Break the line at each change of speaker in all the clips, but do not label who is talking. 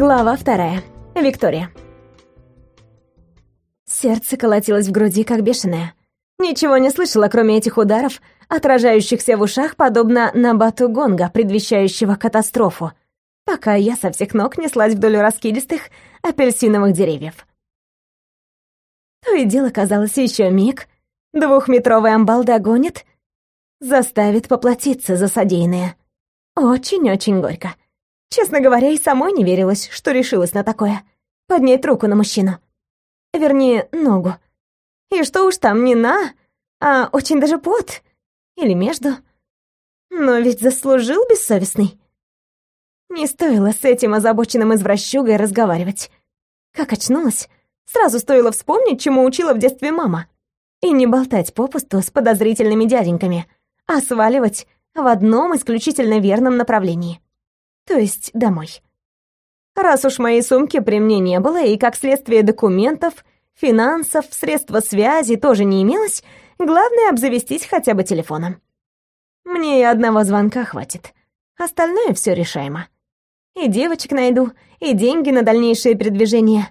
Глава вторая. Виктория. Сердце колотилось в груди, как бешеное. Ничего не слышала, кроме этих ударов, отражающихся в ушах, подобно набату гонга, предвещающего катастрофу, пока я со всех ног неслась вдоль раскидистых апельсиновых деревьев. То и дело казалось еще миг, двухметровый амбал догонит, заставит поплатиться за содеянное. Очень-очень горько. Честно говоря, и самой не верилось, что решилась на такое. Поднять руку на мужчину. Вернее, ногу. И что уж там, не на, а очень даже под. Или между. Но ведь заслужил бессовестный. Не стоило с этим озабоченным извращугой разговаривать. Как очнулась, сразу стоило вспомнить, чему учила в детстве мама. И не болтать попусту с подозрительными дяденьками, а сваливать в одном исключительно верном направлении то есть домой. Раз уж моей сумки при мне не было, и как следствие документов, финансов, средства связи тоже не имелось, главное обзавестись хотя бы телефоном. Мне и одного звонка хватит. Остальное все решаемо. И девочек найду, и деньги на дальнейшее передвижение.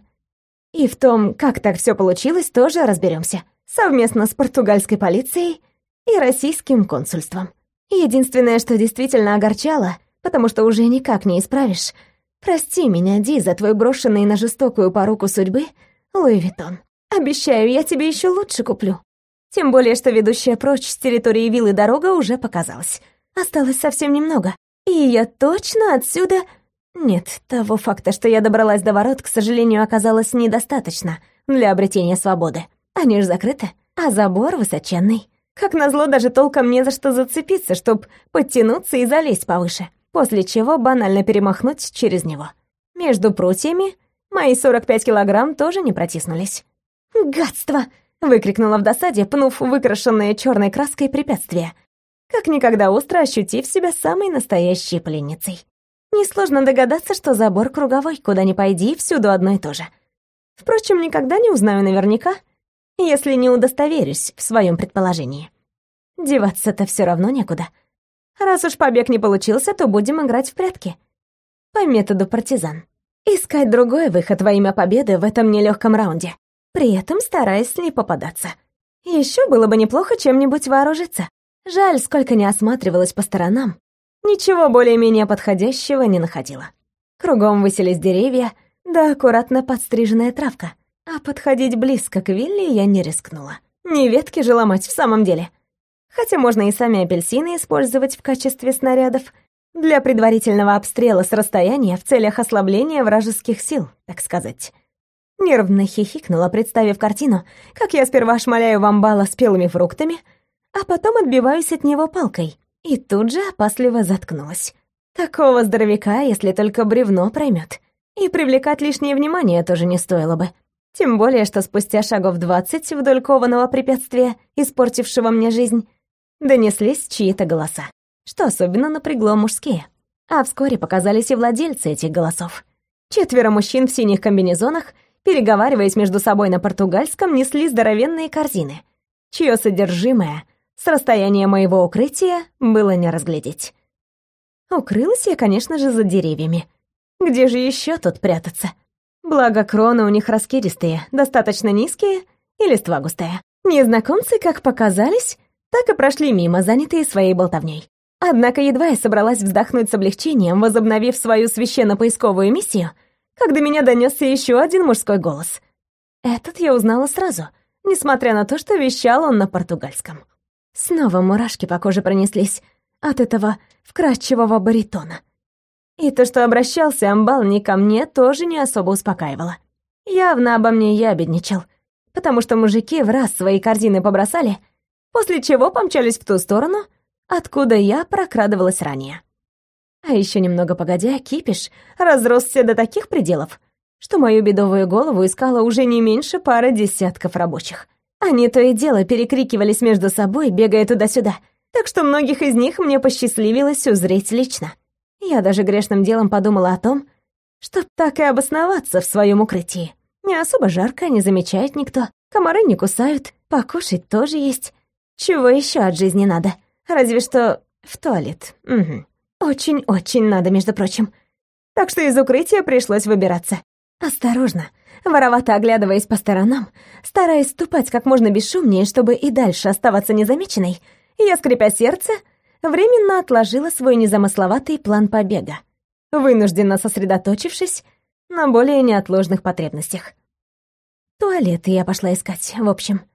И в том, как так все получилось, тоже разберемся. Совместно с португальской полицией и российским консульством. Единственное, что действительно огорчало — потому что уже никак не исправишь. Прости меня, Ди, за твой брошенный на жестокую поруку судьбы Луи Виттон. Обещаю, я тебе еще лучше куплю. Тем более, что ведущая прочь с территории виллы дорога уже показалась. Осталось совсем немного. И я точно отсюда... Нет, того факта, что я добралась до ворот, к сожалению, оказалось недостаточно для обретения свободы. Они ж закрыты, а забор высоченный. Как назло, даже толком не за что зацепиться, чтоб подтянуться и залезть повыше после чего банально перемахнуть через него. Между прутьями мои 45 килограмм тоже не протиснулись. «Гадство!» — выкрикнула в досаде, пнув выкрашенное черной краской препятствие, как никогда остро ощутив себя самой настоящей пленницей. Несложно догадаться, что забор круговой, куда ни пойди, всюду одно и то же. Впрочем, никогда не узнаю наверняка, если не удостоверюсь в своем предположении. Деваться-то все равно некуда. Раз уж побег не получился, то будем играть в прятки. По методу партизан. Искать другой выход во имя победы в этом нелегком раунде. При этом стараясь не попадаться. Еще было бы неплохо чем-нибудь вооружиться. Жаль, сколько не осматривалась по сторонам. Ничего более-менее подходящего не находила. Кругом высились деревья, да аккуратно подстриженная травка. А подходить близко к Вилли я не рискнула. Не ветки же ломать в самом деле. Хотя можно и сами апельсины использовать в качестве снарядов для предварительного обстрела с расстояния в целях ослабления вражеских сил, так сказать. Нервно хихикнула, представив картину, как я сперва шмаляю вамбала спелыми фруктами, а потом отбиваюсь от него палкой, и тут же опасливо заткнулась. Такого здоровяка, если только бревно проймет. И привлекать лишнее внимание тоже не стоило бы. Тем более, что спустя шагов двадцать вдоль кованого препятствия, испортившего мне жизнь, донеслись чьи-то голоса, что особенно напрягло мужские. А вскоре показались и владельцы этих голосов. Четверо мужчин в синих комбинезонах, переговариваясь между собой на португальском, несли здоровенные корзины, чье содержимое с расстояния моего укрытия было не разглядеть. Укрылась я, конечно же, за деревьями. Где же еще тут прятаться? Благо, кроны у них раскидистые, достаточно низкие и листва густая. Незнакомцы, как показались, так и прошли мимо, занятые своей болтовней. Однако едва я собралась вздохнуть с облегчением, возобновив свою священно-поисковую миссию, как до меня донесся еще один мужской голос. Этот я узнала сразу, несмотря на то, что вещал он на португальском. Снова мурашки по коже пронеслись от этого вкрадчивого баритона. И то, что обращался амбал не ко мне, тоже не особо успокаивало. Явно обо мне ябедничал, потому что мужики в раз свои корзины побросали — после чего помчались в ту сторону, откуда я прокрадывалась ранее. А еще немного погодя, кипиш разросся до таких пределов, что мою бедовую голову искала уже не меньше пары десятков рабочих. Они то и дело перекрикивались между собой, бегая туда-сюда, так что многих из них мне посчастливилось узреть лично. Я даже грешным делом подумала о том, чтоб так и обосноваться в своем укрытии. Не особо жарко, не замечает никто, комары не кусают, покушать тоже есть. Чего еще от жизни надо? Разве что в туалет. Очень-очень надо, между прочим. так что из укрытия пришлось выбираться. Осторожно, воровато оглядываясь по сторонам, стараясь ступать как можно бесшумнее, чтобы и дальше оставаться незамеченной, я, скрипя сердце, временно отложила свой незамысловатый план побега, вынужденно сосредоточившись на более неотложных потребностях. Туалеты я пошла искать, в общем.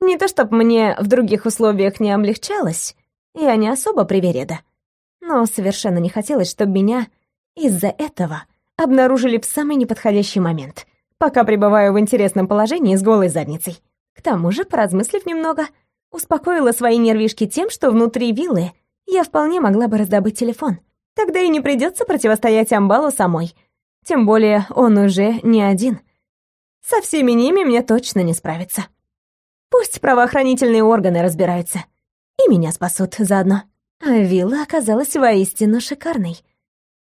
Не то чтоб мне в других условиях не облегчалось, я не особо привереда, но совершенно не хотелось, чтобы меня из-за этого обнаружили в самый неподходящий момент, пока пребываю в интересном положении с голой задницей. К тому же, поразмыслив немного, успокоила свои нервишки тем, что внутри виллы я вполне могла бы раздобыть телефон. Тогда и не придется противостоять Амбалу самой. Тем более он уже не один. Со всеми ними мне точно не справиться. Пусть правоохранительные органы разбираются. И меня спасут заодно. А вилла оказалась воистину шикарной.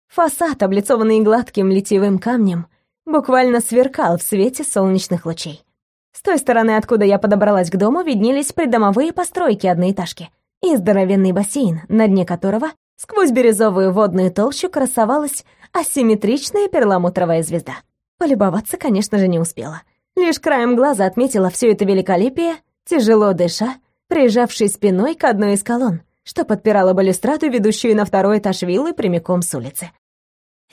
Фасад, облицованный гладким литьевым камнем, буквально сверкал в свете солнечных лучей. С той стороны, откуда я подобралась к дому, виднелись придомовые постройки одноэтажки и здоровенный бассейн, на дне которого сквозь бирюзовую водную толщу красовалась асимметричная перламутровая звезда. Полюбоваться, конечно же, не успела. Лишь краем глаза отметила все это великолепие, тяжело дыша, прижавшись спиной к одной из колонн, что подпирала балюстраду, ведущую на второй этаж виллы прямиком с улицы.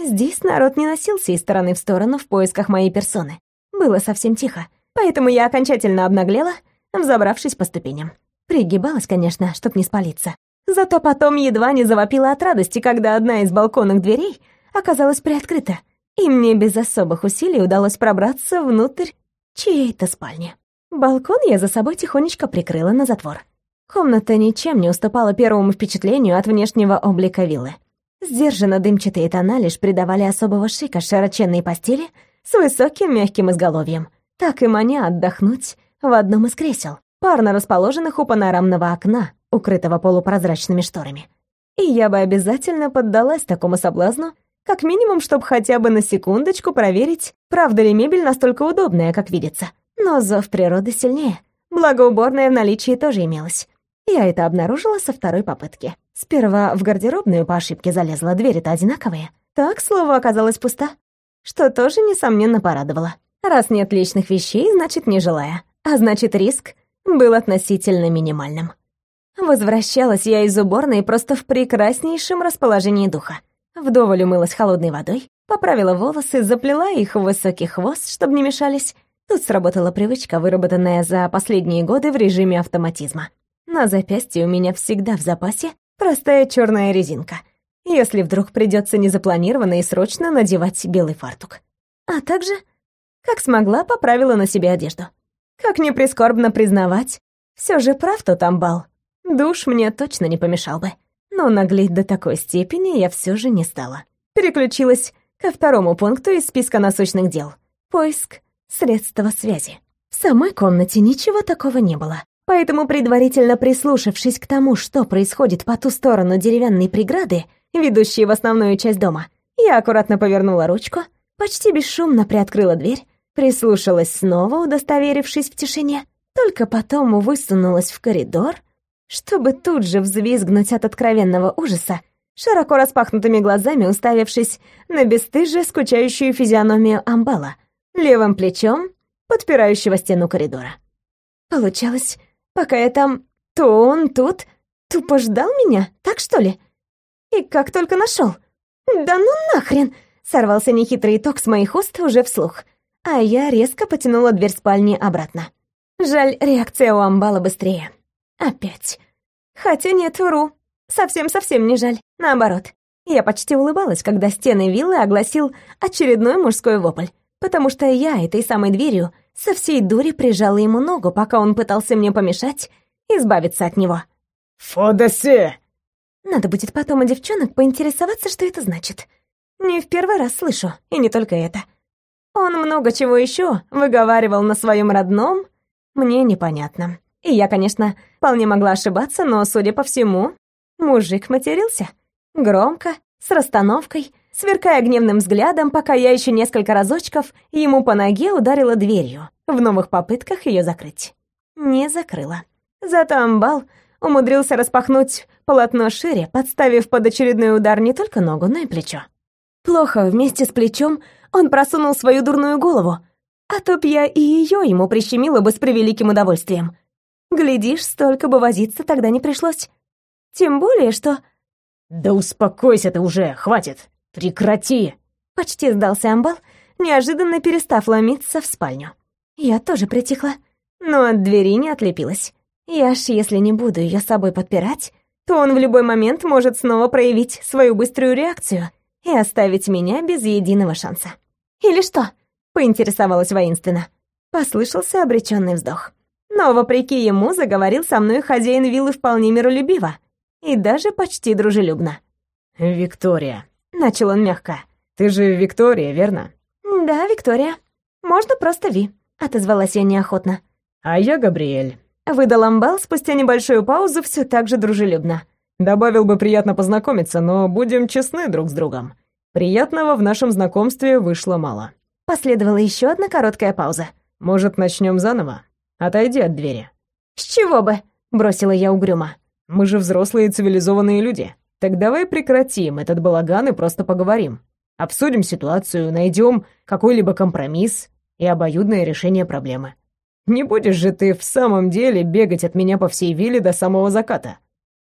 Здесь народ не носился из стороны в сторону в поисках моей персоны. Было совсем тихо, поэтому я окончательно обнаглела, взобравшись по ступеням. Пригибалась, конечно, чтоб не спалиться. Зато потом едва не завопила от радости, когда одна из балконных дверей оказалась приоткрыта, и мне без особых усилий удалось пробраться внутрь чьей-то спальни. Балкон я за собой тихонечко прикрыла на затвор. Комната ничем не уступала первому впечатлению от внешнего облика виллы. Сдержанно дымчатые тона лишь придавали особого шика широченной постели с высоким мягким изголовьем. Так и маня отдохнуть в одном из кресел, парно расположенных у панорамного окна, укрытого полупрозрачными шторами. И я бы обязательно поддалась такому соблазну, как минимум, чтобы хотя бы на секундочку проверить, правда ли мебель настолько удобная, как видится. Но зов природы сильнее. Благо уборная в наличии тоже имелась. Я это обнаружила со второй попытки. Сперва в гардеробную по ошибке залезла, двери-то одинаковые. Так, слово оказалось пуста. Что тоже, несомненно, порадовало. Раз нет личных вещей, значит, не желая. А значит, риск был относительно минимальным. Возвращалась я из уборной просто в прекраснейшем расположении духа. Вдоволь умылась холодной водой, поправила волосы, заплела их в высокий хвост, чтобы не мешались. Тут сработала привычка, выработанная за последние годы в режиме автоматизма. На запястье у меня всегда в запасе простая черная резинка, если вдруг придется незапланированно и срочно надевать белый фартук. А также, как смогла, поправила на себе одежду. Как не прискорбно признавать, все же прав тот амбал. Душ мне точно не помешал бы. Но наглеть до такой степени я все же не стала. Переключилась ко второму пункту из списка насущных дел. Поиск средства связи. В самой комнате ничего такого не было. Поэтому, предварительно прислушавшись к тому, что происходит по ту сторону деревянной преграды, ведущей в основную часть дома, я аккуратно повернула ручку, почти бесшумно приоткрыла дверь, прислушалась снова, удостоверившись в тишине, только потом высунулась в коридор, чтобы тут же взвизгнуть от откровенного ужаса, широко распахнутыми глазами уставившись на бесстыжие скучающую физиономию амбала, левым плечом подпирающего стену коридора. Получалось, Пока я там, то он тут тупо ждал меня, так что ли? И как только нашел. Да ну нахрен! Сорвался нехитрый итог с моих уст уже вслух, а я резко потянула дверь спальни обратно. Жаль, реакция у амбала быстрее. Опять. Хотя нет, вру. Совсем-совсем не жаль. Наоборот. Я почти улыбалась, когда стены виллы огласил очередной мужской вопль, потому что я этой самой дверью со всей дури прижала ему ногу, пока он пытался мне помешать избавиться от него.
«Фодасе!»
Надо будет потом у девчонок поинтересоваться, что это значит. Не в первый раз слышу, и не только это. Он много чего еще выговаривал на своем родном, мне непонятно. И я, конечно, вполне могла ошибаться, но, судя по всему, мужик матерился. Громко, с расстановкой, сверкая гневным взглядом, пока я еще несколько разочков ему по ноге ударила дверью, в новых попытках ее закрыть. Не закрыла. Зато амбал умудрился распахнуть полотно шире, подставив под очередной удар не только ногу, но и плечо. Плохо, вместе с плечом он просунул свою дурную голову, а то б я и ее ему прищемила бы с превеликим удовольствием. Глядишь, столько бы возиться тогда не пришлось. Тем более, что...
«Да успокойся ты уже, хватит! Прекрати!»
Почти сдался амбал, неожиданно перестав ломиться в спальню. Я тоже притихла, но от двери не отлепилась. Я ж, если не буду ее с собой подпирать, то он в любой момент может снова проявить свою быструю реакцию и оставить меня без единого шанса. «Или что?» — поинтересовалась воинственно. Послышался обреченный вздох. Но, вопреки ему, заговорил со мной хозяин виллы вполне миролюбиво и даже почти дружелюбно.
«Виктория», —
начал он мягко.
«Ты же Виктория, верно?»
«Да, Виктория. Можно просто Ви», — отозвалась я неохотно.
«А я Габриэль», —
выдал амбал спустя небольшую паузу все так же дружелюбно.
«Добавил бы приятно познакомиться, но будем честны друг с другом. Приятного в нашем знакомстве вышло мало».
Последовала еще одна короткая пауза.
«Может, начнем заново? Отойди от двери».
«С чего бы?» — бросила я угрюмо.
«Мы же взрослые цивилизованные люди. Так давай прекратим этот балаган и просто поговорим. Обсудим ситуацию, найдем какой-либо компромисс и обоюдное решение проблемы. Не будешь же ты в самом деле бегать от меня по всей вилле до самого заката?»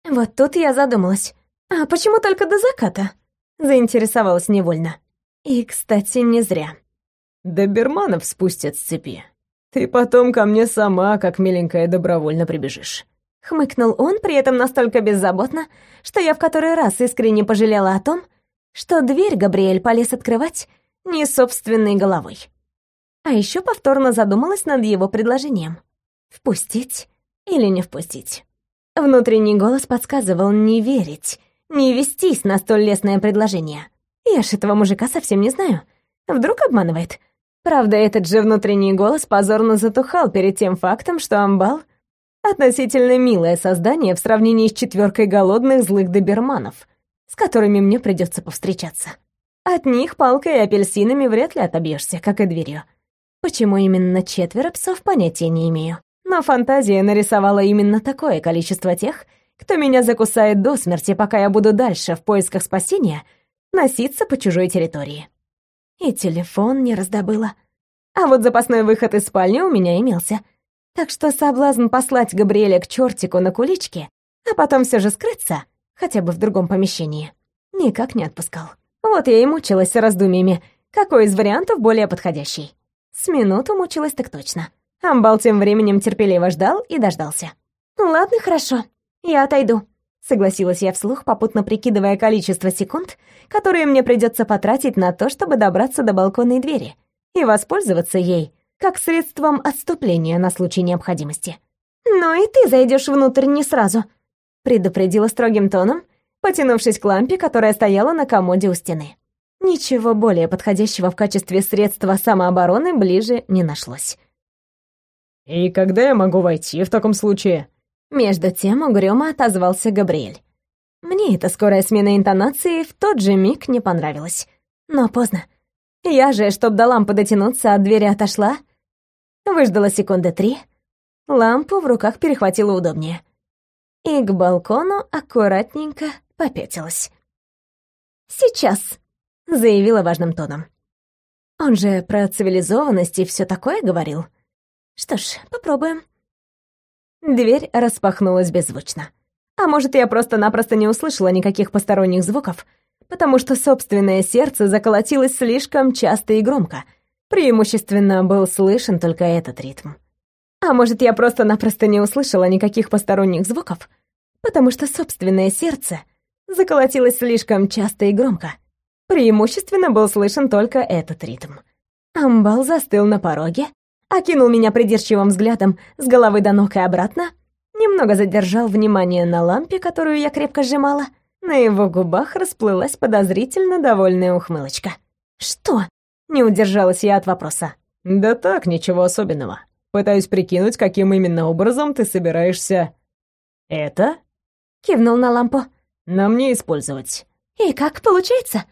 Вот тут я задумалась. А почему только до заката? Заинтересовалась невольно. И, кстати, не зря.
Доберманов спустят с цепи. Ты потом ко мне сама, как миленькая, добровольно прибежишь.
Хмыкнул он, при этом настолько беззаботно, что я в который раз искренне пожалела о том, что дверь Габриэль полез открывать не собственной головой. А еще повторно задумалась над его предложением. Впустить или не впустить? Внутренний голос подсказывал не верить, не вестись на столь лестное предложение. Я ж этого мужика совсем не знаю. Вдруг обманывает? Правда, этот же внутренний голос позорно затухал перед тем фактом, что Амбал — относительно милое создание в сравнении с четверкой голодных злых доберманов, с которыми мне придется повстречаться. От них палкой и апельсинами вряд ли отобьешься, как и дверью. Почему именно четверо псов, понятия не имею. Но фантазия нарисовала именно такое количество тех, кто меня закусает до смерти, пока я буду дальше в поисках спасения носиться по чужой территории. И телефон не раздобыла. А вот запасной выход из спальни у меня имелся. Так что соблазн послать Габриэля к чертику на куличке, а потом все же скрыться, хотя бы в другом помещении, никак не отпускал. Вот я и мучилась раздумьями, какой из вариантов более подходящий. С минуту мучилась так точно. Амбал тем временем терпеливо ждал и дождался. «Ладно, хорошо, я отойду», — согласилась я вслух, попутно прикидывая количество секунд, которые мне придется потратить на то, чтобы добраться до балконной двери и воспользоваться ей как средством отступления на случай необходимости. «Но и ты зайдешь внутрь не сразу», — предупредила строгим тоном, потянувшись к лампе, которая стояла на комоде у стены. Ничего более подходящего в качестве средства самообороны ближе не нашлось.
«И когда я могу войти в таком случае?»
Между тем угрюмо отозвался Габриэль. Мне эта скорая смена интонации в тот же миг не понравилась. Но поздно. Я же, чтоб до лампы дотянуться, от двери отошла, выждала секунды три, лампу в руках перехватила удобнее. И к балкону аккуратненько попятилась. «Сейчас», — заявила важным тоном. Он же про цивилизованность и все такое говорил. Что ж, попробуем. Дверь распахнулась беззвучно. А может, я просто-напросто не услышала никаких посторонних звуков, потому что собственное сердце заколотилось слишком часто и громко. Преимущественно был слышен только этот ритм. А может, я просто-напросто не услышала никаких посторонних звуков, потому что собственное сердце заколотилось слишком часто и громко. Преимущественно был слышен только этот ритм. Амбал застыл на пороге, окинул меня придирчивым взглядом с головы до ног и обратно, немного задержал внимание на лампе, которую я крепко сжимала. На его губах расплылась подозрительно довольная ухмылочка. «Что?» — не удержалась я от вопроса.
«Да так, ничего особенного. Пытаюсь прикинуть, каким именно образом ты собираешься...» «Это?»
— кивнул на лампу.
«На мне использовать».
«И как получается?»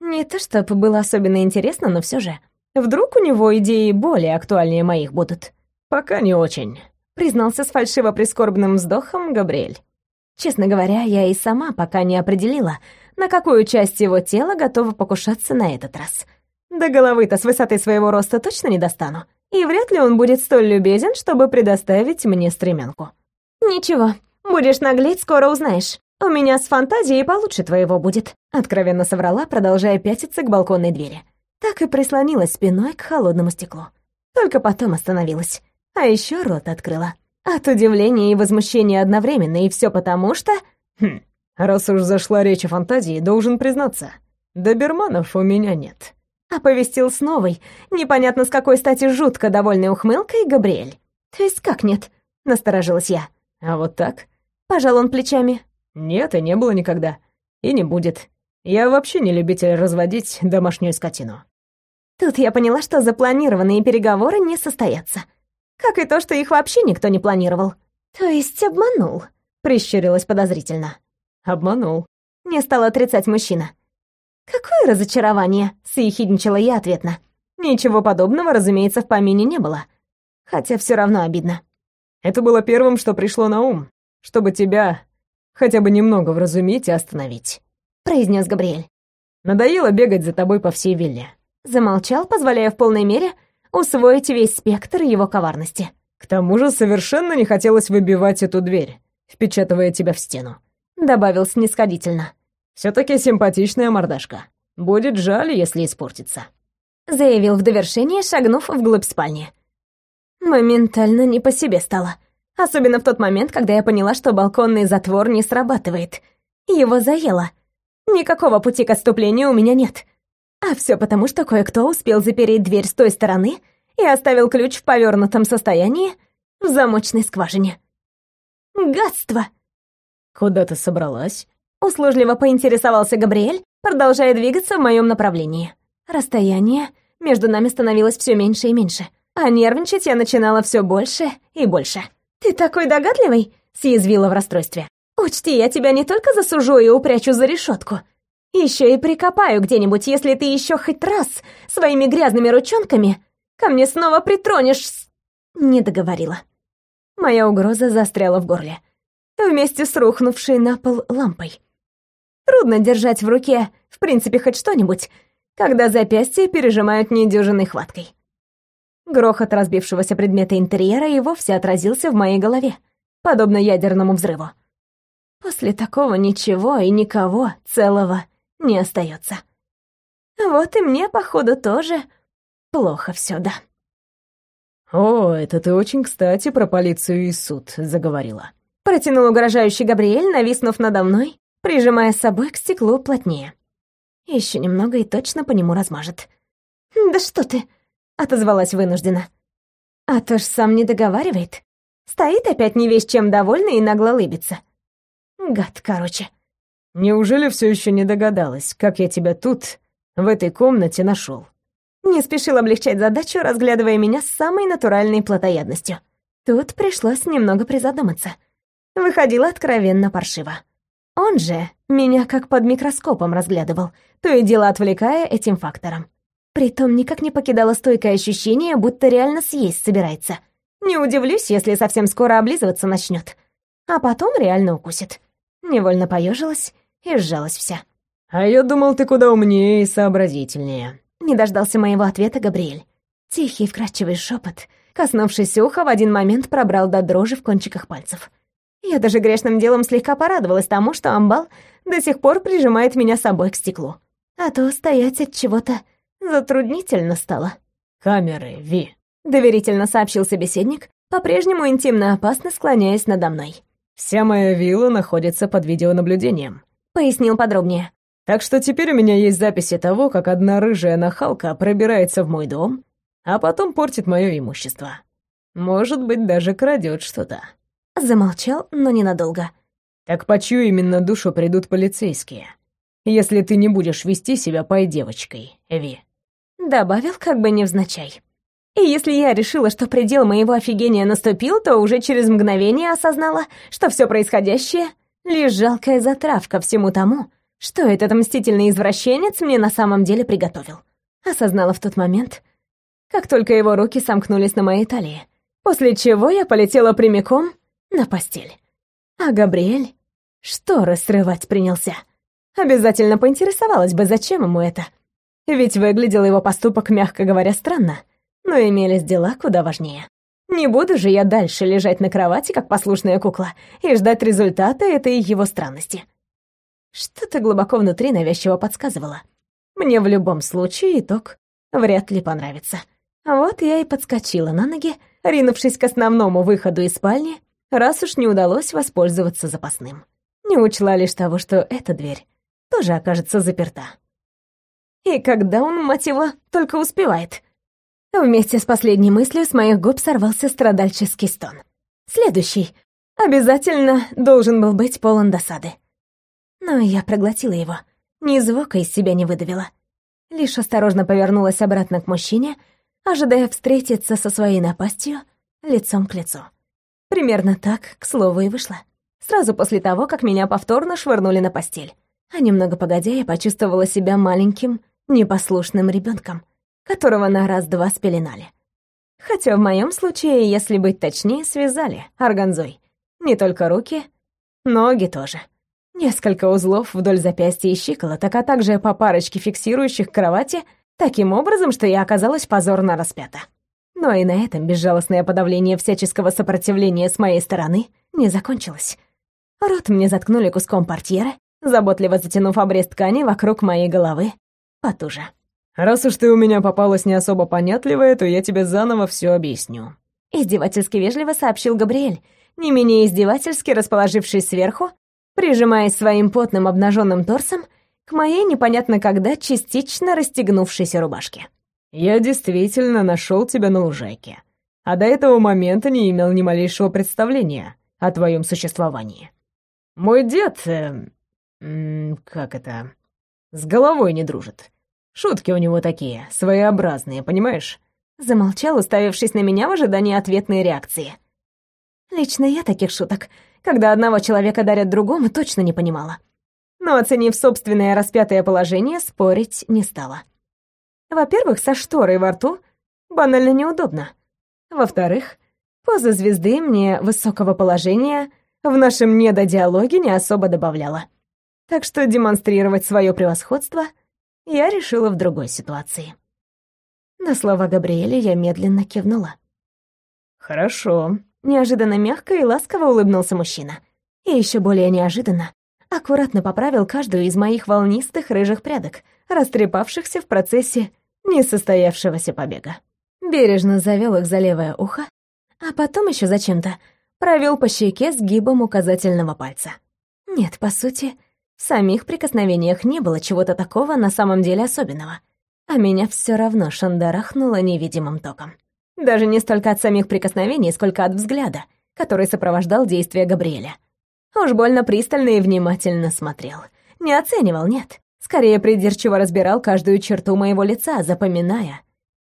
Не то чтобы было особенно интересно, но все же. Вдруг у него идеи более актуальнее моих будут?
Пока не очень,
признался с фальшиво прискорбным вздохом Габриэль. Честно говоря, я и сама пока не определила, на какую часть его тела готова покушаться на этот раз. До головы-то с высоты своего роста точно не достану. И вряд ли он будет столь любезен, чтобы предоставить мне стремянку. «Ничего, будешь наглеть, скоро узнаешь. У меня с фантазией получше твоего будет», — откровенно соврала, продолжая пятиться к балконной двери. Так и прислонилась спиной к холодному стеклу. Только потом остановилась. А еще рот открыла. От удивления и возмущения одновременно, и все потому что...
Хм, раз уж зашла речь о фантазии, должен признаться, доберманов у меня нет.
Оповестил с новой, непонятно с какой стати жутко довольной ухмылкой, Габриэль. То есть как нет? Насторожилась я.
А вот так?
Пожал он плечами.
Нет, и не было никогда. И не будет. Я вообще не любитель разводить домашнюю скотину.
Тут я поняла, что запланированные переговоры не состоятся. Как и то, что их вообще никто не планировал. То есть обманул, прищурилась подозрительно.
Обманул.
Не стал отрицать мужчина. «Какое разочарование!» — съехидничала я ответно. Ничего подобного, разумеется, в помине не было. Хотя все равно обидно.
Это было первым, что пришло на ум, чтобы тебя хотя бы немного вразумить и остановить», — произнес Габриэль. «Надоело бегать за тобой по всей вилле».
Замолчал, позволяя в полной мере усвоить весь спектр его коварности.
«К тому же совершенно не хотелось выбивать эту дверь, впечатывая тебя в стену», —
добавил снисходительно
все таки симпатичная мордашка. Будет жаль, если испортится», —
заявил в довершение, шагнув вглубь спальни. Моментально не по себе стало. Особенно в тот момент, когда я поняла, что балконный затвор не срабатывает. Его заело. Никакого пути к отступлению у меня нет. А все потому, что кое-кто успел запереть дверь с той стороны и оставил ключ в повернутом состоянии в замочной скважине. Гадство!
«Куда ты собралась?»
Услужливо поинтересовался Габриэль, продолжая двигаться в моем направлении. Расстояние между нами становилось все меньше и меньше, а нервничать я начинала все больше и больше. «Ты такой догадливый?» — съязвила в расстройстве. «Учти, я тебя не только засужу и упрячу за решетку, еще и прикопаю где-нибудь, если ты еще хоть раз своими грязными ручонками ко мне снова притронешь...» Не договорила. Моя угроза застряла в горле, вместе с рухнувшей на пол лампой. Трудно держать в руке, в принципе, хоть что-нибудь, когда запястья пережимают недюжинной хваткой. Грохот разбившегося предмета интерьера и вовсе отразился в моей голове, подобно ядерному взрыву. После такого ничего и никого целого не остается. Вот и мне, походу, тоже плохо все, да.
«О, это ты очень кстати про полицию и суд заговорила», —
протянул угрожающий Габриэль, нависнув надо мной прижимая с собой к стеклу плотнее. Еще немного и точно по нему размажет. «Да что ты!» — отозвалась вынуждена. «А то ж сам не договаривает. Стоит опять не весь чем довольный и нагло лыбится. Гад, короче».
«Неужели все еще не догадалась, как я тебя тут, в этой комнате, нашел?
Не спешил облегчать задачу, разглядывая меня с самой натуральной плотоядностью. Тут пришлось немного призадуматься. Выходило откровенно паршиво. Он же меня как под микроскопом разглядывал, то и дело отвлекая этим фактором. Притом никак не покидало стойкое ощущение, будто реально съесть собирается. Не удивлюсь, если совсем скоро облизываться начнет, а потом реально укусит. Невольно поежилась и сжалась вся.
«А я думал, ты куда умнее и сообразительнее», —
не дождался моего ответа Габриэль. Тихий вкрадчивый шепот, коснувшись уха, в один момент пробрал до дрожи в кончиках пальцев. Я даже грешным делом слегка порадовалась тому, что амбал до сих пор прижимает меня собой к стеклу. А то стоять от чего-то затруднительно стало.
«Камеры, Ви», —
доверительно сообщил собеседник, по-прежнему интимно опасно склоняясь надо мной.
«Вся моя вилла находится под видеонаблюдением», —
пояснил подробнее.
«Так что теперь у меня есть записи того, как одна рыжая нахалка пробирается в мой дом, а потом портит мое имущество. Может быть, даже крадет что-то».
Замолчал, но ненадолго.
«Так по чью именно душу придут полицейские, если ты не будешь вести себя пой-девочкой, Ви?»
Добавил как бы невзначай. И если я решила, что предел моего офигения наступил, то уже через мгновение осознала, что все происходящее — лишь жалкая затравка всему тому, что этот мстительный извращенец мне на самом деле приготовил. Осознала в тот момент, как только его руки сомкнулись на моей талии, после чего я полетела прямиком на постель. А Габриэль Шторы срывать принялся. Обязательно поинтересовалась бы, зачем ему это. Ведь выглядел его поступок, мягко говоря, странно. Но имелись дела куда важнее. Не буду же я дальше лежать на кровати, как послушная кукла, и ждать результата этой его странности. Что-то глубоко внутри навязчиво подсказывало. Мне в любом случае итог вряд ли понравится. Вот я и подскочила на ноги, ринувшись к основному выходу из спальни, раз уж не удалось воспользоваться запасным. Не учла лишь того, что эта дверь тоже окажется заперта. И когда он, мать его, только успевает? Вместе с последней мыслью с моих губ сорвался страдальческий стон. Следующий обязательно должен был быть полон досады. Но я проглотила его, ни звука из себя не выдавила. Лишь осторожно повернулась обратно к мужчине, ожидая встретиться со своей напастью лицом к лицу. Примерно так, к слову, и вышло. Сразу после того, как меня повторно швырнули на постель. А немного погодя, я почувствовала себя маленьким, непослушным ребенком, которого на раз-два спеленали. Хотя в моем случае, если быть точнее, связали органзой. Не только руки, ноги тоже. Несколько узлов вдоль запястья и щиколоток, а также по парочке фиксирующих к кровати, таким образом, что я оказалась позорно распята. Но и на этом безжалостное подавление всяческого сопротивления с моей стороны не закончилось. Рот мне заткнули куском портьеры, заботливо затянув обрез ткани вокруг моей головы потуже.
«Раз уж ты у меня попалась не особо понятливая, то я тебе заново все объясню», —
издевательски вежливо сообщил Габриэль, не менее издевательски расположившись сверху прижимаясь своим потным обнаженным торсом к моей непонятно когда частично расстегнувшейся рубашке.
«Я действительно нашел тебя на лужайке, а до этого момента не имел ни малейшего представления о твоем существовании. Мой дед... Э, как это... с головой не дружит. Шутки у него такие, своеобразные, понимаешь?»
Замолчал, уставившись на меня в ожидании ответной реакции. Лично я таких шуток когда одного человека дарят другому, точно не понимала. Но, оценив собственное распятое положение, спорить не стала. Во-первых, со шторой во рту банально неудобно. Во-вторых, поза звезды мне высокого положения в нашем недодиалоге не особо добавляла. Так что демонстрировать свое превосходство я решила в другой ситуации. На слова Габриэля я медленно кивнула.
«Хорошо»,
Неожиданно мягко и ласково улыбнулся мужчина. И еще более неожиданно аккуратно поправил каждую из моих волнистых рыжих прядок, растрепавшихся в процессе несостоявшегося побега. Бережно завел их за левое ухо, а потом еще зачем-то провел по щеке сгибом указательного пальца. Нет, по сути, в самих прикосновениях не было чего-то такого на самом деле особенного, а меня все равно шандарахнуло невидимым током. Даже не столько от самих прикосновений, сколько от взгляда, который сопровождал действия Габриэля. Уж больно пристально и внимательно смотрел. Не оценивал, нет. Скорее придирчиво разбирал каждую черту моего лица, запоминая,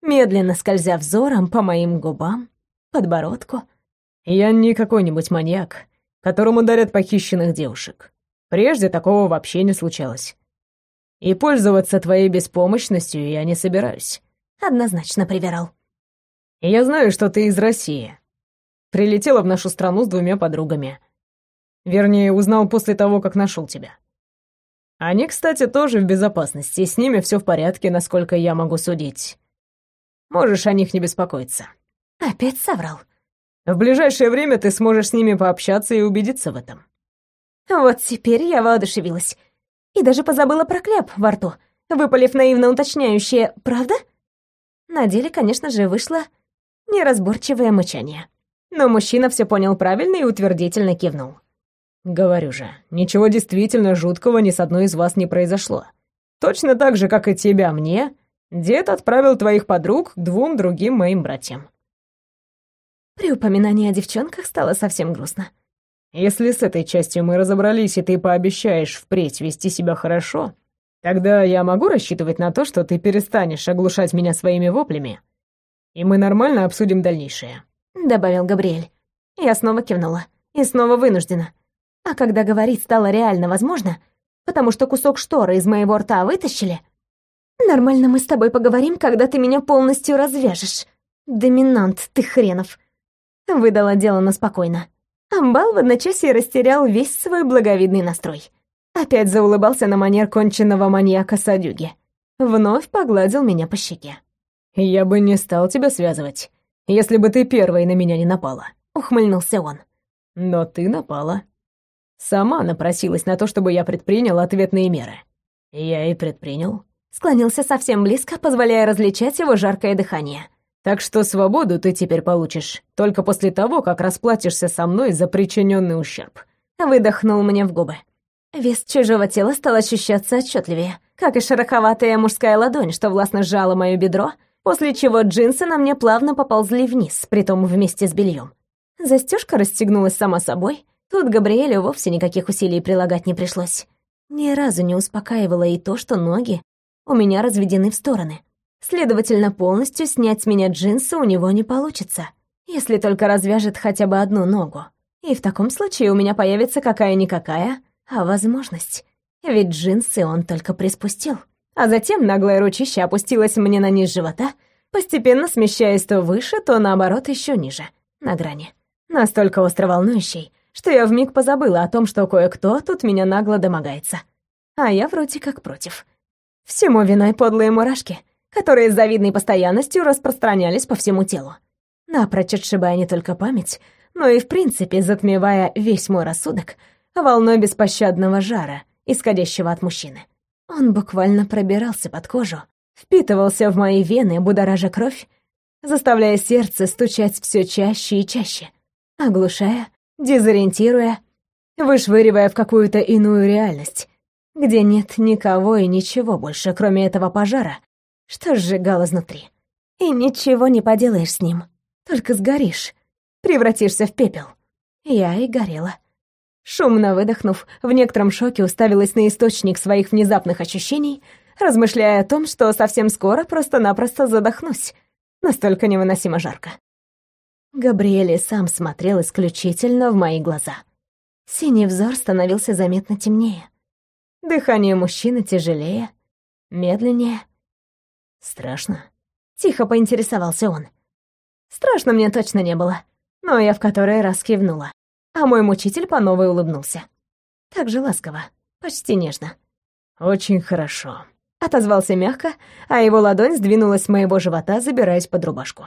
медленно скользя взором по моим губам, подбородку.
«Я не какой-нибудь маньяк, которому дарят похищенных девушек. Прежде такого вообще не случалось. И пользоваться твоей беспомощностью я не собираюсь».
Однозначно привирал.
Я знаю, что ты из России. Прилетела в нашу страну с двумя подругами. Вернее, узнал после того, как нашел тебя. Они, кстати, тоже в безопасности, с ними все в порядке, насколько я могу судить. Можешь о них не беспокоиться.
Опять соврал.
В ближайшее время ты сможешь с ними пообщаться и убедиться в этом.
Вот теперь я воодушевилась. И даже позабыла про кляп во рту, выпалив наивно уточняющее «правда?». На деле, конечно же, вышло неразборчивое мычание. Но мужчина все понял правильно и утвердительно кивнул.
«Говорю же, ничего действительно жуткого ни с одной из вас не произошло. Точно так же, как и тебя мне, дед отправил твоих подруг к двум другим моим братьям».
При упоминании о девчонках стало совсем грустно.
«Если с этой частью мы разобрались, и ты пообещаешь впредь вести себя хорошо, тогда я могу рассчитывать на то, что ты перестанешь оглушать меня своими воплями и мы нормально обсудим дальнейшее», —
добавил Габриэль. Я снова кивнула. И снова вынуждена. А когда говорить стало реально возможно, потому что кусок шторы из моего рта вытащили, «Нормально мы с тобой поговорим, когда ты меня полностью развяжешь. Доминант ты хренов!» Выдала дело на спокойно. Амбал в одночасье растерял весь свой благовидный настрой. Опять заулыбался на манер конченного маньяка Садюги. Вновь погладил меня по щеке.
«Я бы не стал тебя связывать, если бы ты первой на меня не напала», —
ухмыльнулся он.
«Но ты напала. Сама напросилась на то, чтобы я предпринял ответные меры. Я и предпринял».
Склонился совсем близко, позволяя различать его жаркое дыхание.
Так что свободу ты теперь получишь только после того, как расплатишься со мной за причиненный ущерб.
Выдохнул мне в губы. Вес чужого тела стал ощущаться отчетливее, как и шероховатая мужская ладонь, что властно сжала мое бедро, после чего джинсы на мне плавно поползли вниз, притом вместе с бельем. Застежка расстегнулась сама собой. Тут Габриэлю вовсе никаких усилий прилагать не пришлось. Ни разу не успокаивало и то, что ноги у меня разведены в стороны. Следовательно, полностью снять с меня джинсы у него не получится, если только развяжет хотя бы одну ногу. И в таком случае у меня появится какая-никакая, а возможность. Ведь джинсы он только приспустил. А затем наглое ручище опустилось мне на низ живота, постепенно смещаясь то выше, то наоборот еще ниже, на грани. Настолько остро волнующий, что я вмиг позабыла о том, что кое-кто тут меня нагло домогается. А я вроде как против. Всему виной подлые мурашки — которые с завидной постоянностью распространялись по всему телу. Напрочь отшибая не только память, но и в принципе затмевая весь мой рассудок волной беспощадного жара, исходящего от мужчины. Он буквально пробирался под кожу, впитывался в мои вены, будоража кровь, заставляя сердце стучать все чаще и чаще, оглушая, дезориентируя, вышвыривая в какую-то иную реальность, где нет никого и ничего больше, кроме этого пожара, что сжигал изнутри. И ничего не поделаешь с ним, только сгоришь, превратишься в пепел. Я и горела. Шумно выдохнув, в некотором шоке уставилась на источник своих внезапных ощущений, размышляя о том, что совсем скоро просто-напросто задохнусь. Настолько невыносимо жарко. Габриэль сам смотрел исключительно в мои глаза. Синий взор становился заметно темнее. Дыхание мужчины тяжелее, медленнее.
«Страшно?»
— тихо поинтересовался он. Страшно мне точно не было, но я в который раз кивнула, а мой мучитель по новой улыбнулся. Так же ласково, почти нежно.
«Очень хорошо», —
отозвался мягко, а его ладонь сдвинулась с моего живота, забираясь под рубашку.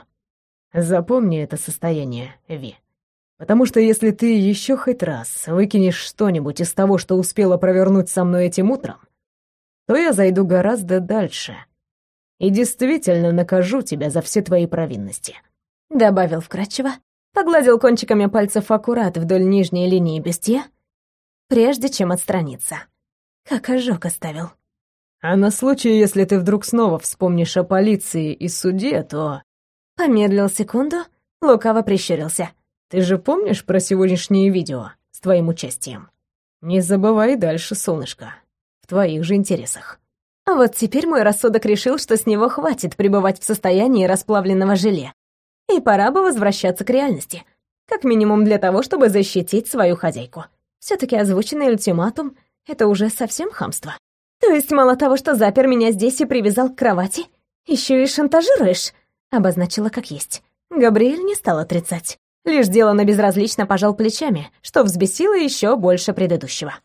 «Запомни это состояние, Ви. Потому что если ты еще хоть раз выкинешь что-нибудь из того, что успела провернуть со мной этим утром, то я зайду гораздо дальше» и действительно накажу тебя за все твои провинности», —
добавил вкратчиво, погладил кончиками пальцев аккурат вдоль нижней линии бестия, прежде чем отстраниться. Как ожог оставил.
«А на случай, если ты вдруг снова вспомнишь о полиции и суде, то...»
Помедлил секунду, лукаво прищурился.
«Ты же помнишь про сегодняшнее видео с твоим участием? Не забывай дальше, солнышко, в твоих же интересах».
А вот теперь мой рассудок решил, что с него хватит пребывать в состоянии расплавленного желе. И пора бы возвращаться к реальности. Как минимум для того, чтобы защитить свою хозяйку. все таки озвученный ультиматум — это уже совсем хамство. То есть мало того, что запер меня здесь и привязал к кровати, еще и шантажируешь? Обозначила как есть. Габриэль не стал отрицать. Лишь делано безразлично пожал плечами, что взбесило еще больше предыдущего.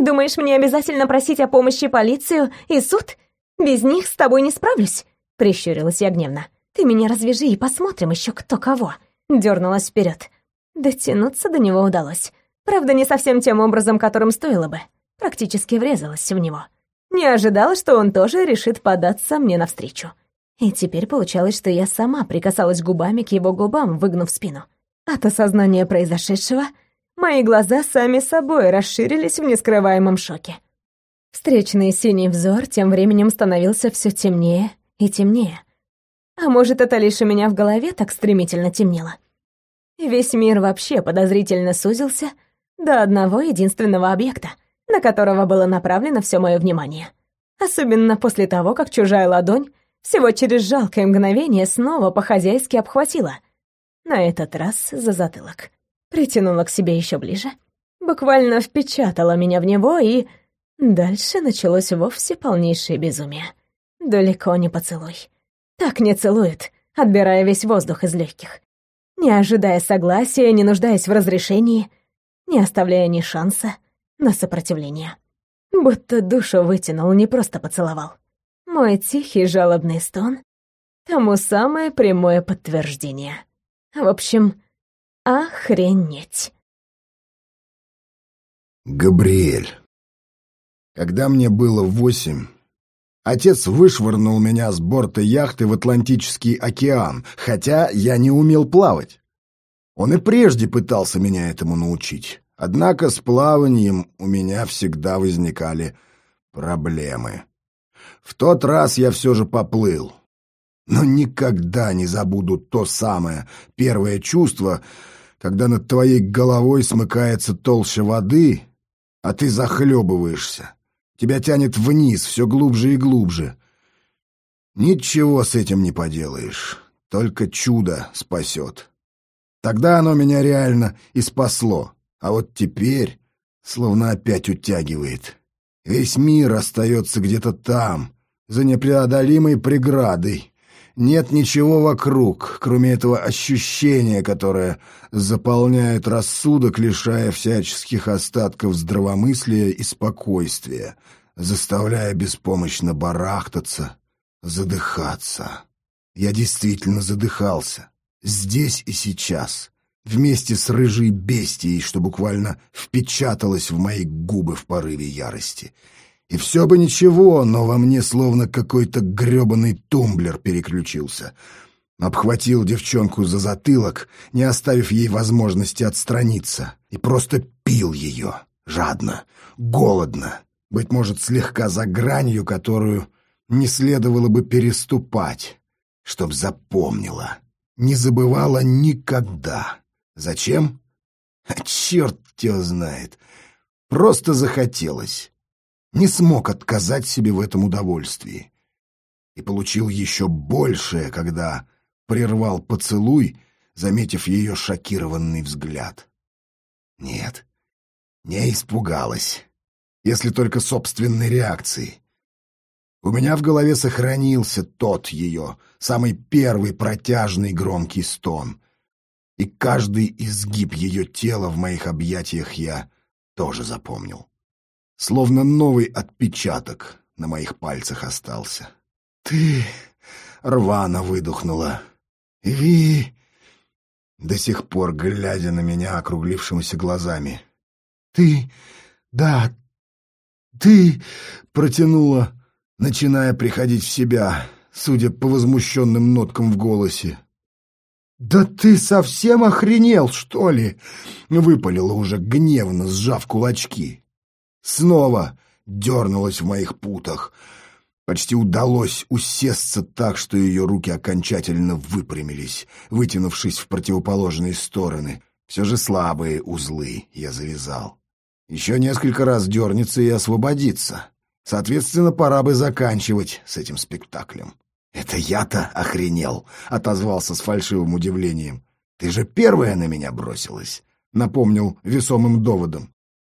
Думаешь, мне обязательно просить о помощи полицию и суд? Без них с тобой не справлюсь, прищурилась я гневно. Ты меня развяжи и посмотрим еще кто кого. Дернулась вперед. Дотянуться до него удалось. Правда, не совсем тем образом, которым стоило бы. Практически врезалась в него. Не ожидала, что он тоже решит податься мне навстречу. И теперь получалось, что я сама прикасалась губами к его губам, выгнув спину. От осознания произошедшего мои глаза сами собой расширились в нескрываемом шоке. Встречный синий взор тем временем становился все темнее и темнее. А может, это лишь у меня в голове так стремительно темнело? Весь мир вообще подозрительно сузился до одного единственного объекта, на которого было направлено все мое внимание. Особенно после того, как чужая ладонь всего через жалкое мгновение снова по-хозяйски обхватила. На этот раз за затылок притянула к себе еще ближе, буквально впечатала меня в него, и дальше началось вовсе полнейшее безумие. Далеко не поцелуй. Так не целуют, отбирая весь воздух из легких. Не ожидая согласия, не нуждаясь в разрешении, не оставляя ни шанса на сопротивление. Будто душу вытянул, не просто поцеловал. Мой тихий жалобный стон — тому самое прямое подтверждение. В общем, охренеть.
Габриэль. Когда мне было восемь, отец вышвырнул меня с борта яхты в Атлантический океан, хотя я не умел плавать. Он и прежде пытался меня этому научить. Однако с плаванием у меня всегда возникали проблемы. В тот раз я все же поплыл. Но никогда не забуду то самое первое чувство, когда над твоей головой смыкается толща воды, а ты захлебываешься. Тебя тянет вниз все глубже и глубже. Ничего с этим не поделаешь, только чудо спасет. Тогда оно меня реально и спасло, а вот теперь словно опять утягивает. Весь мир остается где-то там, за непреодолимой преградой. Нет ничего вокруг, кроме этого ощущения, которое заполняет рассудок, лишая всяческих остатков здравомыслия и спокойствия, заставляя беспомощно барахтаться, задыхаться. Я действительно задыхался. Здесь и сейчас. Вместе с рыжей бестией, что буквально впечаталась в мои губы в порыве ярости. И все бы ничего, но во мне словно какой-то гребаный тумблер переключился. Обхватил девчонку за затылок, не оставив ей возможности отстраниться, и просто пил ее, жадно, голодно, быть может, слегка за гранью, которую не следовало бы переступать, чтоб запомнила, не забывала никогда. Зачем? А черт его знает. Просто захотелось не смог отказать себе в этом удовольствии. И получил еще большее, когда прервал поцелуй, заметив ее шокированный взгляд. Нет, не испугалась, если только собственной реакции. У меня в голове сохранился тот ее, самый первый протяжный громкий стон. И каждый изгиб ее тела в моих объятиях я тоже запомнил словно новый отпечаток на моих пальцах остался. «Ты...» — рвано выдохнула. «Ви...» До сих пор глядя на меня округлившимися глазами. «Ты... да... ты...» — протянула, начиная приходить в себя, судя по возмущенным ноткам в голосе. «Да ты совсем охренел, что ли?» — выпалила уже гневно, сжав кулачки. Снова дернулась в моих путах. Почти удалось усесться так, что ее руки окончательно выпрямились, вытянувшись в противоположные стороны. Все же слабые узлы я завязал. Еще несколько раз дернется и освободиться. Соответственно, пора бы заканчивать с этим спектаклем. «Это я-то охренел», — отозвался с фальшивым удивлением. «Ты же первая на меня бросилась», — напомнил весомым доводом.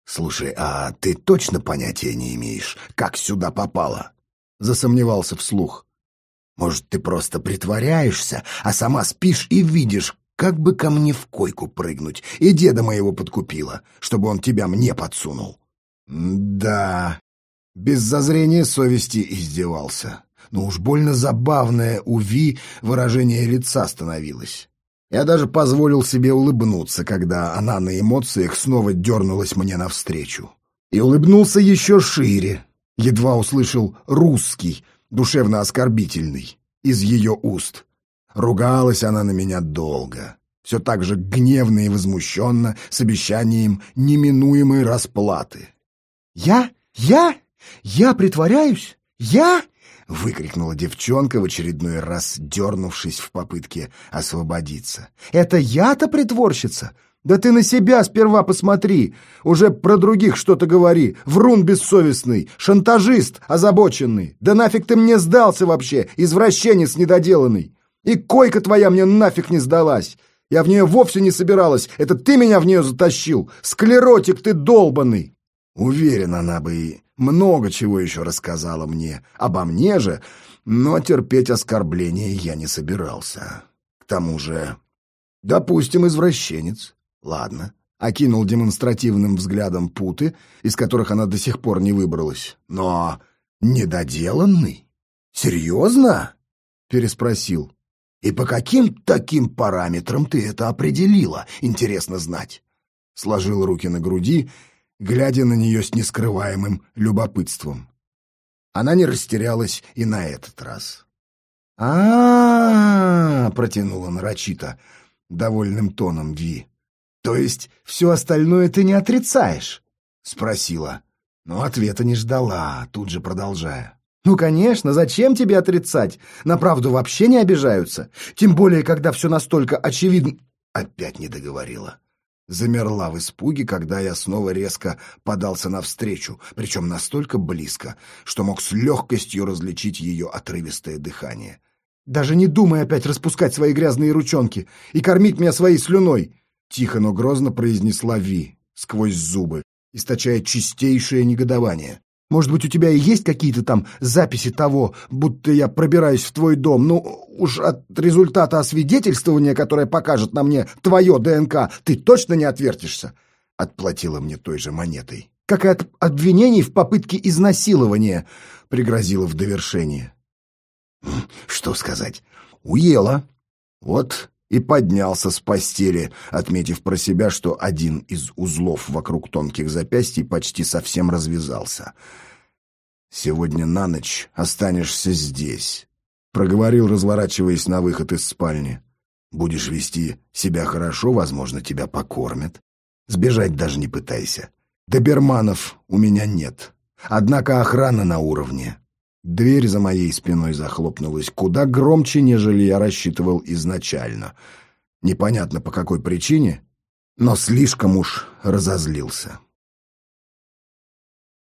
«Слушай, а ты точно понятия не имеешь, как сюда попала?» Засомневался вслух. «Может, ты просто притворяешься, а сама спишь и видишь, как бы ко мне в койку прыгнуть, и деда моего подкупила, чтобы он тебя мне подсунул?» «Да...» Без зазрения совести издевался. Но уж больно забавное у Ви выражение лица становилось. Я даже позволил себе улыбнуться, когда она на эмоциях снова дернулась мне навстречу. И улыбнулся еще шире, едва услышал «русский», душевно оскорбительный, из ее уст. Ругалась она на меня долго, все так же гневно и возмущенно, с обещанием неминуемой расплаты. «Я? Я? Я притворяюсь? Я?» — выкрикнула девчонка, в очередной раз дернувшись в попытке освободиться. «Это я-то притворщица? Да ты на себя сперва посмотри! Уже про других что-то говори! Врун бессовестный, шантажист озабоченный! Да нафиг ты мне сдался вообще, извращенец недоделанный! И койка твоя мне нафиг не сдалась! Я в нее вовсе не собиралась, это ты меня в нее затащил! Склеротик ты долбанный!» Уверен, она бы и много чего еще рассказала мне, обо мне же, но терпеть оскорбления я не собирался. К тому же, допустим, извращенец. Ладно, окинул демонстративным взглядом путы, из которых она до сих пор не выбралась. «Но недоделанный? Серьезно?» — переспросил. «И по каким таким параметрам ты это определила? Интересно знать». Сложил руки на груди, глядя на нее с нескрываемым любопытством. Она не растерялась и на этот раз. а, -а, -а, протянула нарочито, довольным тоном Ви. «То есть все остальное ты не отрицаешь?» — спросила. Но ответа не ждала, тут же продолжая. «Ну, конечно, зачем тебе отрицать? На правду вообще не обижаются. Тем более, когда все настолько очевидно...» Опять не договорила. Замерла в испуге, когда я снова резко подался навстречу, причем настолько близко, что мог с легкостью различить ее отрывистое дыхание. «Даже не думай опять распускать свои грязные ручонки и кормить меня своей слюной!» Тихо, но грозно произнесла Ви сквозь зубы, источая чистейшее негодование. Может быть, у тебя и есть какие-то там записи того, будто я пробираюсь в твой дом? Ну, уж от результата освидетельствования, которое покажет на мне твое ДНК, ты точно не отвертишься?» Отплатила мне той же монетой. «Как и от обвинений в попытке изнасилования», — пригрозила в довершение. «Что сказать? Уела. Вот и поднялся с постели, отметив про себя, что один из узлов вокруг тонких запястий почти совсем развязался. «Сегодня на ночь останешься здесь», — проговорил, разворачиваясь на выход из спальни. «Будешь вести себя хорошо, возможно, тебя покормят. Сбежать даже не пытайся. Доберманов у меня нет, однако охрана на уровне». Дверь за моей спиной захлопнулась куда громче, нежели я рассчитывал изначально. Непонятно по какой причине, но слишком уж разозлился.